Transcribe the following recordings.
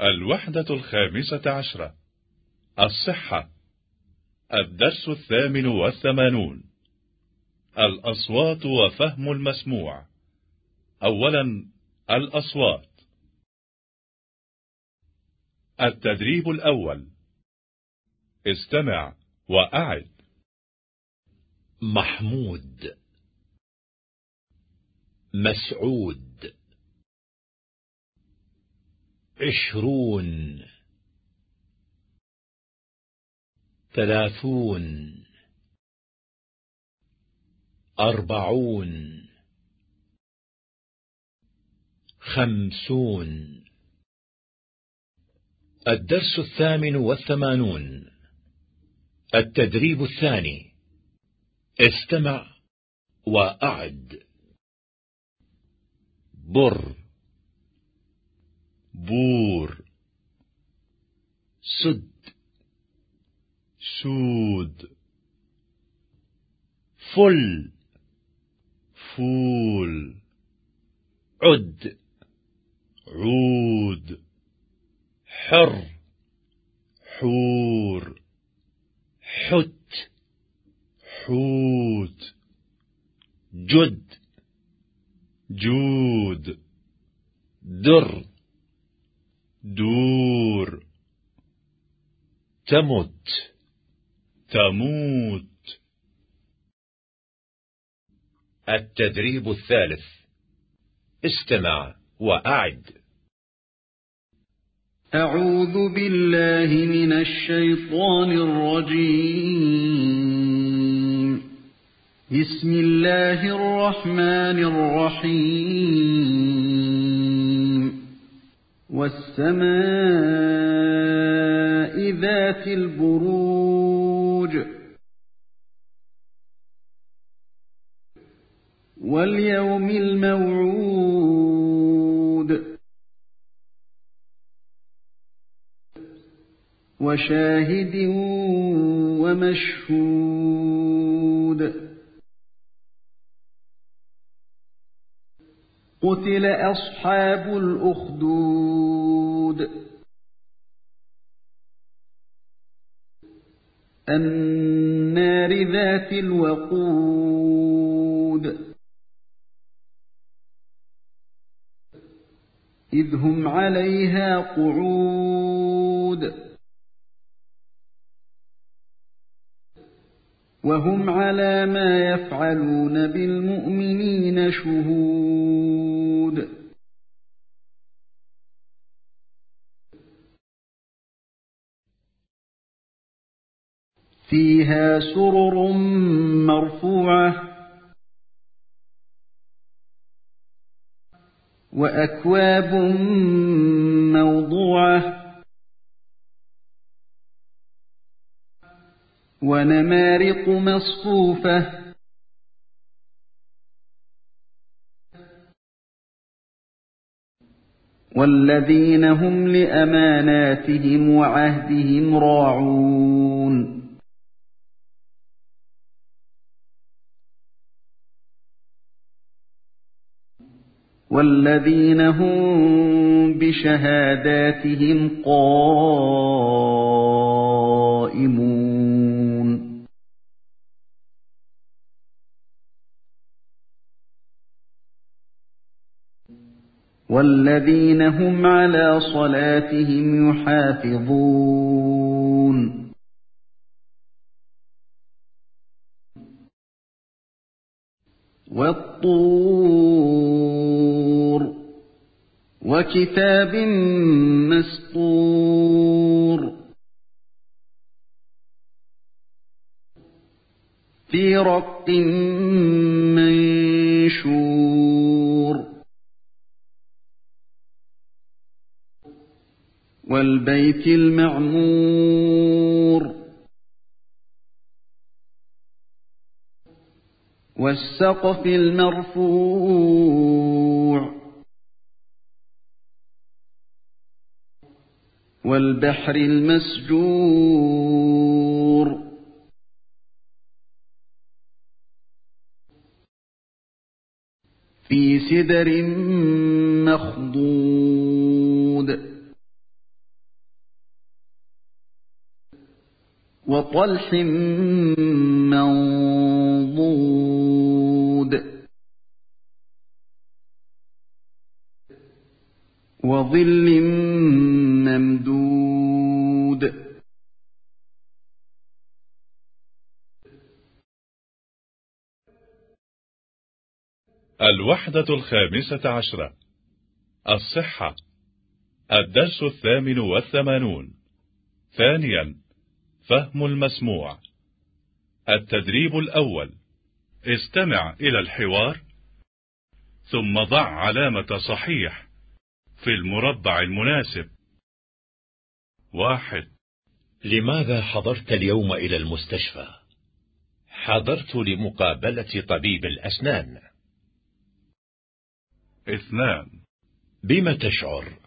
الوحدة الخامسة عشرة. الصحة. الدرس الثامن والثمانون. الأصوات وفهم المسموع. أولا الأصوات. التدريب الأول. استمع وأعد. محمود. مسعود. عشرون. ثلاثون. أربعون. خمسون. الدرس الثامن والثمانون. التدريب الثاني. استمع وأعد. بر. بور سد سود فل فول عد عود حر حور حت حوت جد جود در. تمت. تموت. التدريب الثالث. استمع وأعد. أعوذ بالله من الشيطان الرجيم. بسم الله الرحمن الرحيم. والسماء ذات البروج. واليوم الموعود. وشاهد ومشهود. قتل أصحاب الأخدود. النار ذات الوقود. إذ هم عليها قعود. وهم على ما يفعلون بالمؤمنين شهود. فيها سرر مرفوعة وأكواب موضوعة ونمارق مصفوفة والذين هم لأماناتهم وعهدهم راعون والذين هم بشهاداتهم قائمون. والذين هم على صلاتهم يحافظون. والطور وكتاب مسطور. في رق منشور. والبيت المعمور. والسقف المرفوع. والبحر المسجور. في سدر مخضود. وطلح منضود. وظل ممدود. الوحدة الخامسة عشرة. الصحة. الدرس الثامن والثمانون. ثانيا فهم المسموع. التدريب الأول. استمع إلى الحوار. ثم ضع علامة صحيح في المربع المناسب. واحد. لماذا حضرت اليوم إلى المستشفى؟ حضرت لمقابلة طبيب الأسنان. اثنان. بما تشعر؟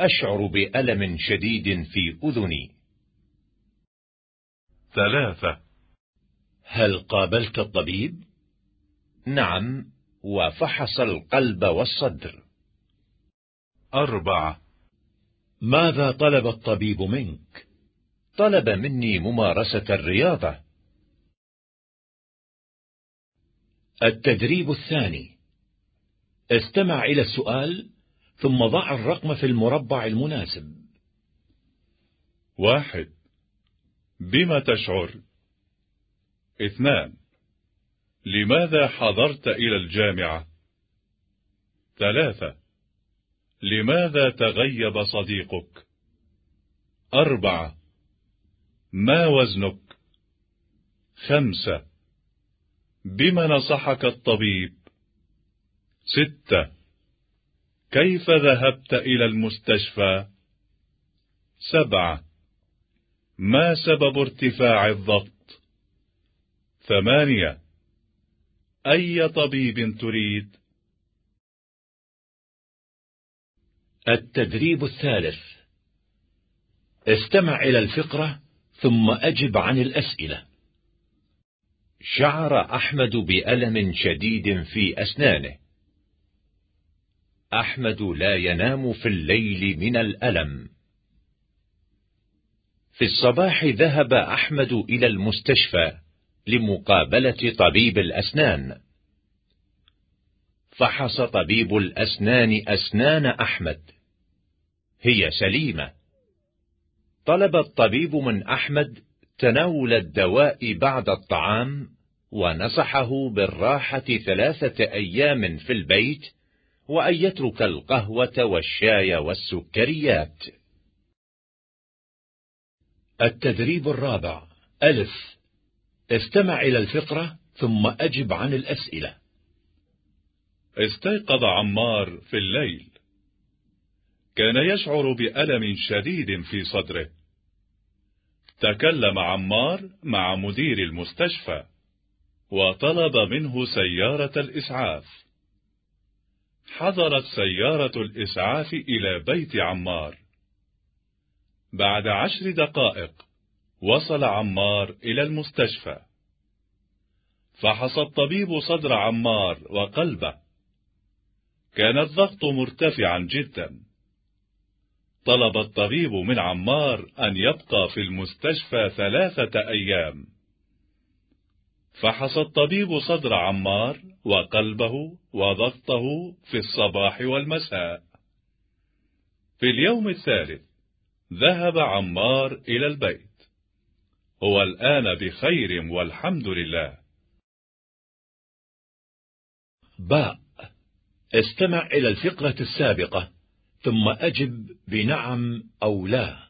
أشعر بألم شديد في أذني. ثلاثة. هل قابلت الطبيب؟ نعم وفحص القلب والصدر. أربعة. ماذا طلب الطبيب منك؟ طلب مني ممارسة الرياضة. التدريب الثاني. استمع إلى السؤال ثم ضع الرقم في المربع المناسب. واحد. بما تشعر؟ اثنان. لماذا حضرت إلى الجامعة؟ ثلاثة. لماذا تغيب صديقك؟ أربعة. ما وزنك؟ خمسة. بما نصحك الطبيب؟ ستة. كيف ذهبت إلى المستشفى؟ سبعة. ما سبب ارتفاع الضغط؟ ثمانية. أي طبيب تريد؟ التدريب الثالث. استمع إلى الفقرة ثم أجب عن الأسئلة. شعر أحمد بألم شديد في أسنانه. أحمد لا ينام في الليل من الألم. في الصباح ذهب أحمد إلى المستشفى لمقابلة طبيب الأسنان. فحص طبيب الأسنان أسنان أحمد. هي سليمة. طلب الطبيب من أحمد تناول الدواء بعد الطعام ونصحه بالراحة ثلاثة أيام في البيت وأن يترك القهوة والشاي والسكريات. التدريب الرابع. ألف. استمع إلى الفقرة ثم أجب عن الأسئلة. استيقظ عمار في الليل. كان يشعر بألم شديد في صدره. تكلم عمار مع مدير المستشفى وطلب منه سيارة الإسعاف. حضرت سيارة الإسعاف إلى بيت عمار. بعد عشر دقائق وصل عمار إلى المستشفى. فحص الطبيب صدر عمار وقلبه. كان الضغط مرتفعا جدا. طلب الطبيب من عمار أن يبقى في المستشفى ثلاثة أيام. فحص الطبيب صدر عمار وقلبه وضغطه في الصباح والمساء. في اليوم الثالث ذهب عمار إلى البيت. هو الآن بخير والحمد لله. باء. استمع إلى الفقرة السابقة ثم أجب بنعم أو لا.